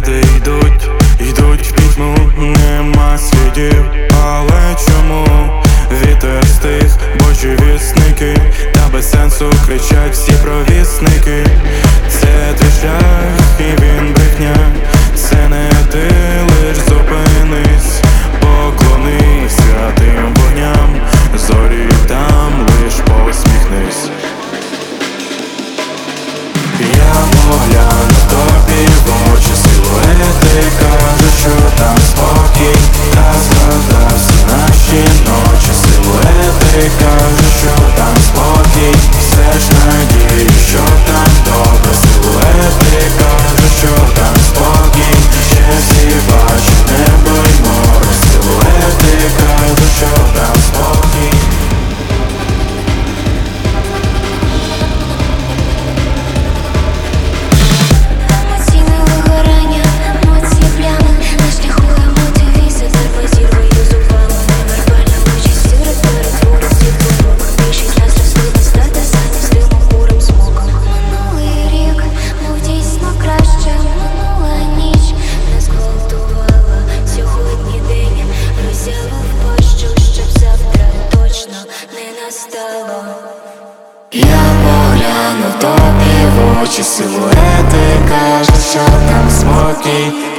люди йдуть, йдуть в пітьму, нема слідів, але чому вітер стих, божі вісники, та без сенсу кричать всі провісники, це ти шлях, і він брехня. Очі силуети що там спокій